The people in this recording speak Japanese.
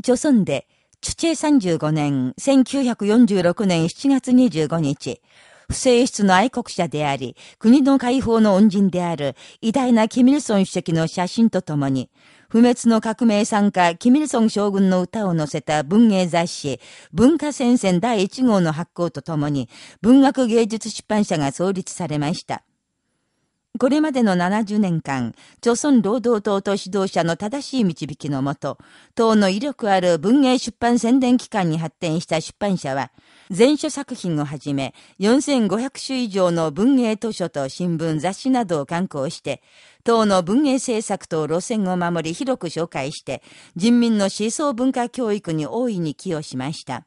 著村で、チュチェ35年、1946年7月25日、不正室の愛国者であり、国の解放の恩人である偉大なキミルソン主席の写真とともに、不滅の革命参加、キミルソン将軍の歌を載せた文芸雑誌、文化戦線第1号の発行とともに、文学芸術出版社が創立されました。これまでの70年間、朝鮮労働党と指導者の正しい導きのもと、党の威力ある文芸出版宣伝機関に発展した出版社は、全書作品をはじめ、4500種以上の文芸図書と新聞、雑誌などを刊行して、党の文芸政策と路線を守り広く紹介して、人民の思想文化教育に大いに寄与しました。